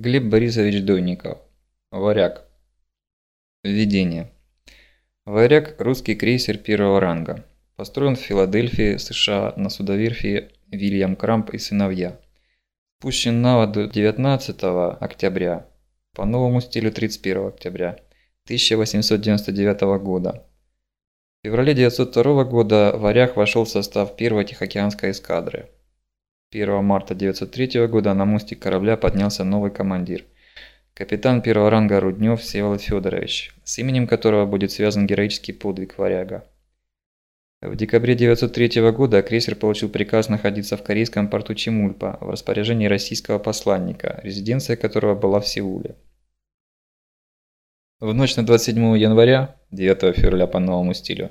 Глеб Борисович Дойников. Варяг. Введение. Варяг – русский крейсер первого ранга. Построен в Филадельфии, США, на судоверфи Вильям Крамп и сыновья. Спущен на воду 19 октября, по новому стилю 31 октября 1899 года. В феврале 1902 года Варяг вошел в состав первой Тихоокеанской эскадры. 1 марта 1903 года на мостик корабля поднялся новый командир. Капитан первого ранга Руднев Всеволод Федорович, с именем которого будет связан героический подвиг варяга. В декабре 1903 года крейсер получил приказ находиться в корейском порту Чемульпа в распоряжении российского посланника, резиденция которого была в Сеуле. В ночь на 27 января, 9 февраля по новому стилю,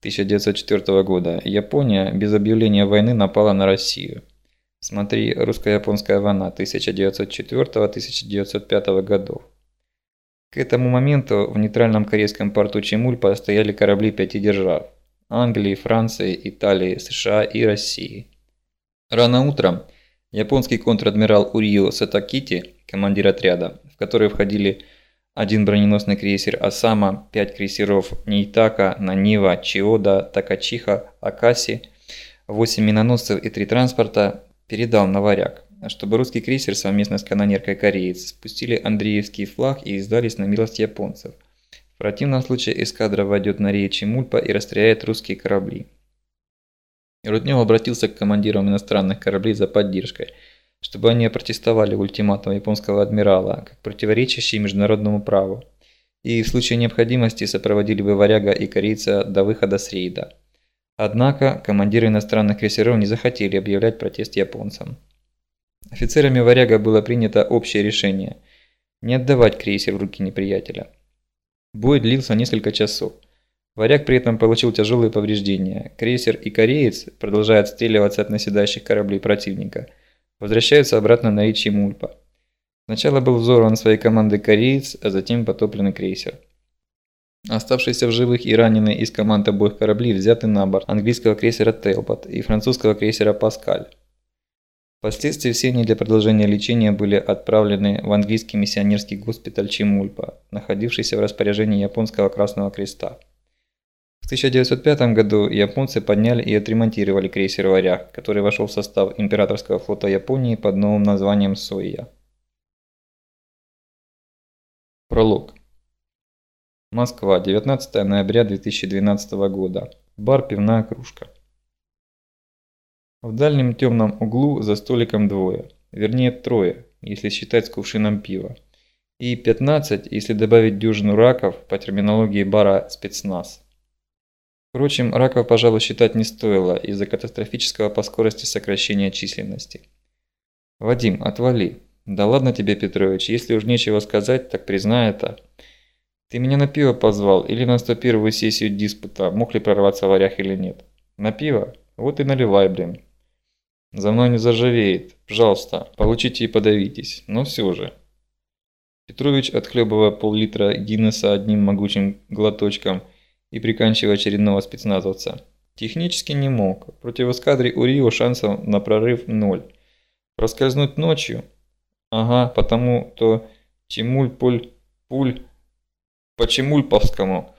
1904 года Япония без объявления войны напала на Россию. Смотри «Русско-японская война» 1904-1905 годов. К этому моменту в нейтральном корейском порту Чемульпа стояли корабли пяти держав – Англии, Франции, Италии, США и России. Рано утром японский контр-адмирал Урио Сатакити, командир отряда, в который входили один броненосный крейсер Осама, пять крейсеров Нейтака, Нанива, Чиода, Такачиха, Акаси, восемь миноносцев и три транспорта, передал на варяг, чтобы русский крейсер совместно с канонеркой «Кореец» спустили Андреевский флаг и издались на милость японцев. В противном случае эскадра войдет на речи Мульпа и расстреляет русские корабли. Руднев обратился к командирам иностранных кораблей за поддержкой, чтобы они опротестовали ультиматум японского адмирала, как противоречащий международному праву, и в случае необходимости сопроводили бы варяга и корейца до выхода с рейда. Однако командиры иностранных крейсеров не захотели объявлять протест японцам. Офицерами «Варяга» было принято общее решение – не отдавать крейсер в руки неприятеля. Бой длился несколько часов. «Варяг» при этом получил тяжелые повреждения. Крейсер и «Кореец», продолжая отстреливаться от наседающих кораблей противника, возвращаются обратно на речи Мульпа. Сначала был взорван своей командой «Кореец», а затем потопленный крейсер. Оставшиеся в живых и раненые из команд обоих кораблей взяты на борт английского крейсера «Телпот» и французского крейсера «Паскаль». Впоследствии все они для продолжения лечения были отправлены в английский миссионерский госпиталь Чемульпа, находившийся в распоряжении японского Красного Креста. В 1905 году японцы подняли и отремонтировали крейсер «Варяг», который вошел в состав императорского флота Японии под новым названием «Сойя». Пролог. Москва, 19 ноября 2012 года. Бар «Пивная кружка». В дальнем темном углу за столиком двое. Вернее, трое, если считать с кувшином пива. И 15, если добавить дюжину раков по терминологии бара «спецназ». Впрочем, раков, пожалуй, считать не стоило из-за катастрофического по скорости сокращения численности. «Вадим, отвали. Да ладно тебе, Петрович, если уж нечего сказать, так признай это». Ты меня на пиво позвал или на 101-ю сессию диспута, мог ли прорваться варях или нет? На пиво? Вот и наливай, блин. За мной не заживеет. Пожалуйста, получите и подавитесь. Но все же. Петрович, отхлебывая пол-литра Гиннесса одним могучим глоточком и приканчивая очередного спецназовца, технически не мог. Против эскадры у Рио шансов на прорыв ноль. Проскользнуть ночью? Ага, потому-то Чемуль-Пуль-Пуль по Чемульповскому,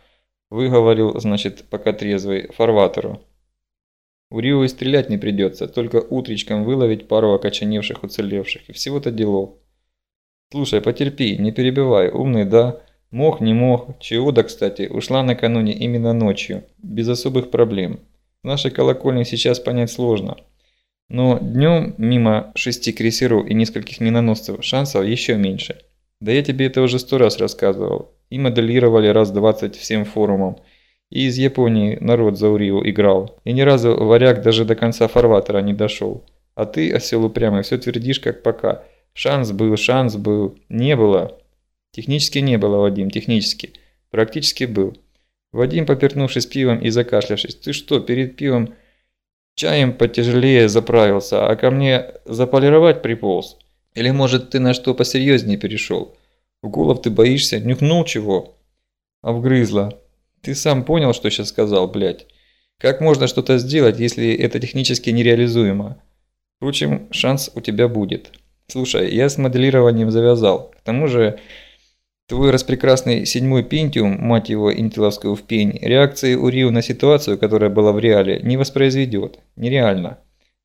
выговорил, значит, пока трезвый, фарватеру. У Рио и стрелять не придется, только утречком выловить пару окоченевших уцелевших, и всего-то делов. Слушай, потерпи, не перебивай, умный, да? Мог, не мог. Да, кстати, ушла накануне именно ночью, без особых проблем. Нашей колокольне сейчас понять сложно. Но днем мимо шести крейсеров и нескольких миноносцев шансов еще меньше. Да я тебе это уже сто раз рассказывал и моделировали раз 20 всем форумам. И из Японии народ за Урио играл. И ни разу варяг даже до конца фарватера не дошел. А ты, осел упрямый, все твердишь как пока. Шанс был, шанс был. Не было. Технически не было, Вадим, технически. Практически был. Вадим, попернувшись пивом и закашлявшись, ты что, перед пивом чаем потяжелее заправился, а ко мне заполировать приполз? Или может ты на что посерьезнее перешел? Уколов ты боишься? Нюхнул чего? Обгрызла. Ты сам понял, что сейчас сказал, блядь? Как можно что-то сделать, если это технически нереализуемо? Впрочем, шанс у тебя будет. Слушай, я с моделированием завязал. К тому же, твой распрекрасный седьмой пентиум, мать его, интеловскую в пень, реакции Урио на ситуацию, которая была в реале, не воспроизведет. Нереально.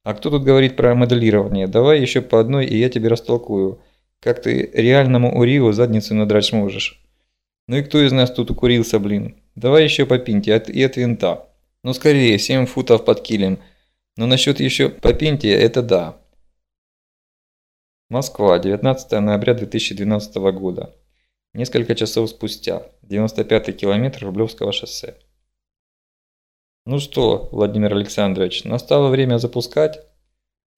А кто тут говорит про моделирование? Давай еще по одной, и я тебе растолкую. Как ты реальному Урио задницу надрать можешь. Ну и кто из нас тут укурился, блин? Давай еще по пинте от, и от винта. Ну скорее, 7 футов под килем. Но насчет еще по пинте, это да. Москва, 19 ноября 2012 года. Несколько часов спустя. 95-й километр Рублевского шоссе. Ну что, Владимир Александрович, настало время запускать?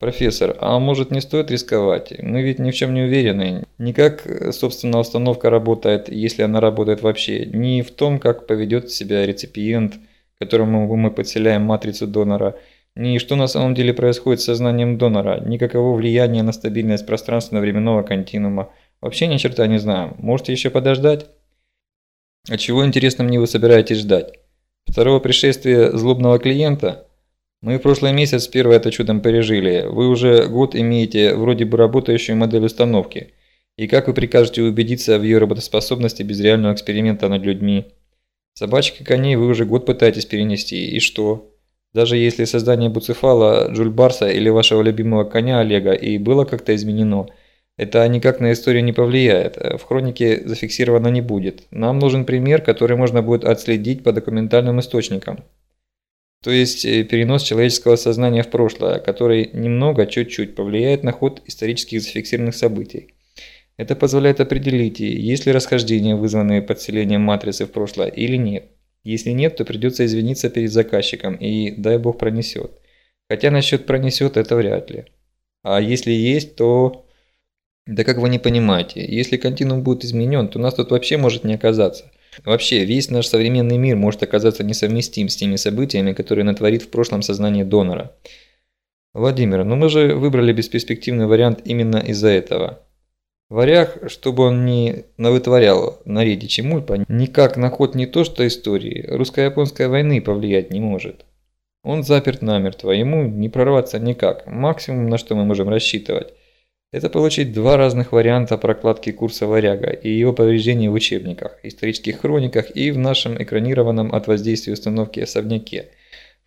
Профессор, а может не стоит рисковать? Мы ведь ни в чем не уверены. Ни как, собственно, установка работает, если она работает вообще, ни в том, как поведет себя реципиент, которому мы подселяем матрицу донора – ни что на самом деле происходит с сознанием донора, никакого влияния на стабильность пространственно-временного континуума. Вообще ни черта не знаю. Можете еще подождать? А чего, интересно, мне вы собираетесь ждать? Второго пришествия злобного клиента? Мы в прошлый месяц первое это чудом пережили. Вы уже год имеете вроде бы работающую модель установки. И как вы прикажете убедиться в ее работоспособности без реального эксперимента над людьми? Собачек и коней вы уже год пытаетесь перенести. И что? Даже если создание Буцефала, Джульбарса или вашего любимого коня Олега и было как-то изменено, это никак на историю не повлияет, в хронике зафиксировано не будет. Нам нужен пример, который можно будет отследить по документальным источникам. То есть э, перенос человеческого сознания в прошлое, который немного, чуть-чуть повлияет на ход исторических зафиксированных событий. Это позволяет определить, есть ли расхождения, вызванные подселением матрицы в прошлое или нет. Если нет, то придется извиниться перед заказчиком и дай бог пронесет. Хотя насчет пронесет это вряд ли. А если есть, то... Да как вы не понимаете, если континуум будет изменен, то нас тут вообще может не оказаться. Вообще, весь наш современный мир может оказаться несовместим с теми событиями, которые натворит в прошлом сознание донора. Владимир, ну мы же выбрали бесперспективный вариант именно из-за этого. Варяг, чтобы он не навытворял на рейде Чемульпа, никак на ход не то что истории, русско-японской войны повлиять не может. Он заперт намертво, ему не прорваться никак. Максимум, на что мы можем рассчитывать, это получить два разных варианта прокладки курса варяга и его повреждений в учебниках, исторических хрониках и в нашем экранированном от воздействия установки особняке,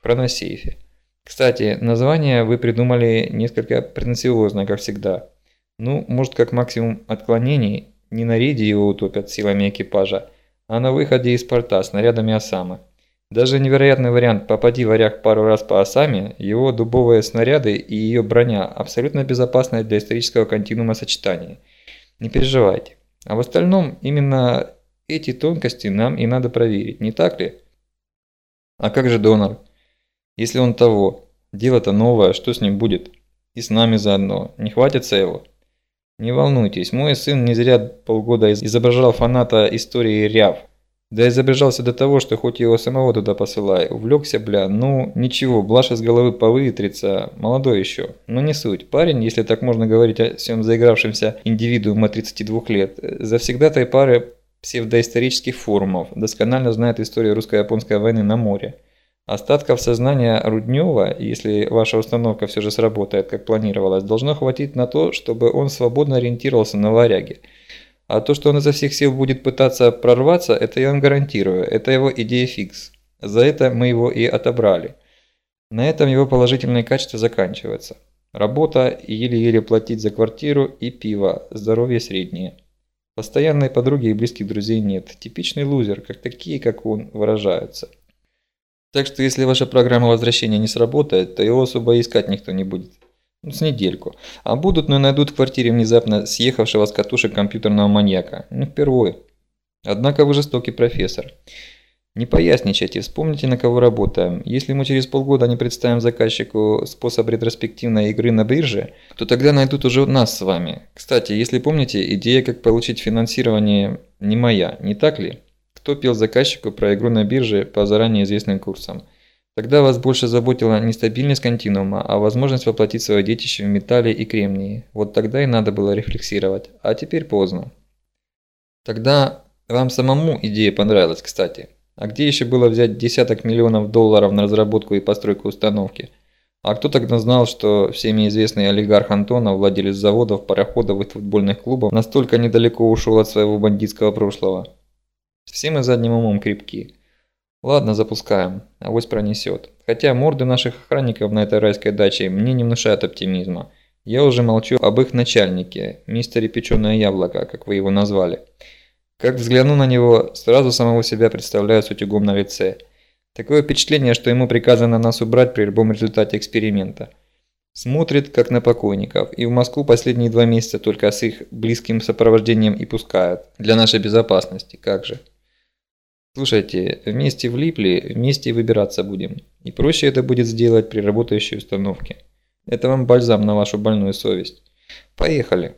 хроносейфе. Кстати, название вы придумали несколько претенциозно, как всегда – ну, может, как максимум отклонений, не на рейде его утопят силами экипажа, а на выходе из порта снарядами Осамы. Даже невероятный вариант «попади варяг пару раз по Осаме», его дубовые снаряды и ее броня абсолютно безопасны для исторического континуума сочетания. Не переживайте. А в остальном именно эти тонкости нам и надо проверить, не так ли? А как же донор? Если он того, дело-то новое, что с ним будет? И с нами заодно, не хватится его? Не волнуйтесь, мой сын не зря полгода изображал фаната истории Ряв. Да изображался до того, что хоть его самого туда посылай. Увлекся, бля, ну ничего, блажь из головы повытрится, молодой еще. Но не суть. Парень, если так можно говорить о всем заигравшемся индивидууме 32 лет, завсегдатай пары псевдоисторических форумов, досконально знает историю русско-японской войны на море. Остатков сознания Руднева, если ваша установка все же сработает, как планировалось, должно хватить на то, чтобы он свободно ориентировался на варяге. А то, что он изо всех сил будет пытаться прорваться, это я вам гарантирую, это его идея фикс. За это мы его и отобрали. На этом его положительные качества заканчиваются. Работа, еле-еле платить за квартиру и пиво, здоровье среднее. Постоянной подруги и близких друзей нет. Типичный лузер, как такие, как он, выражаются. Так что если ваша программа возвращения не сработает, то его особо искать никто не будет. С недельку. А будут, но найдут в квартире внезапно съехавшего с катушек компьютерного маньяка. Ну, впервые. Однако вы жестокий профессор. Не поясничайте, вспомните, на кого работаем. Если мы через полгода не представим заказчику способ ретроспективной игры на бирже, то тогда найдут уже нас с вами. Кстати, если помните, идея, как получить финансирование, не моя, не так ли? кто пел заказчику про игру на бирже по заранее известным курсам. Тогда вас больше заботила не стабильность континуума, а возможность воплотить свое детище в металле и кремнии. Вот тогда и надо было рефлексировать, а теперь поздно. Тогда вам самому идея понравилась, кстати. А где еще было взять десяток миллионов долларов на разработку и постройку установки? А кто тогда знал, что всеми известный олигарх Антонов, владелец заводов, пароходов и футбольных клубов, настолько недалеко ушел от своего бандитского прошлого? Все мы задним умом крепки. Ладно, запускаем. Авось пронесет. Хотя морды наших охранников на этой райской даче мне не внушают оптимизма. Я уже молчу об их начальнике, мистере Печеное Яблоко, как вы его назвали. Как взгляну на него, сразу самого себя представляю с утюгом на лице – Такое впечатление, что ему приказано нас убрать при любом результате эксперимента. Смотрит, как на покойников, и в Москву последние два месяца только с их близким сопровождением и пускают. Для нашей безопасности, как же. Слушайте, вместе влипли, вместе выбираться будем. И проще это будет сделать при работающей установке. Это вам бальзам на вашу больную совесть. Поехали.